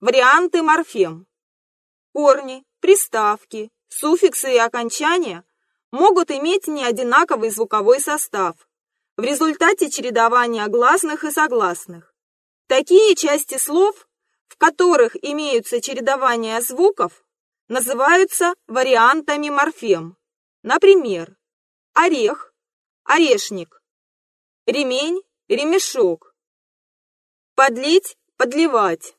Варианты морфем. Корни, приставки, суффиксы и окончания могут иметь неодинаковый звуковой состав в результате чередования гласных и согласных. Такие части слов, в которых имеются чередования звуков, называются вариантами морфем. Например, орех, орешник, ремень, ремешок, подлить, подливать.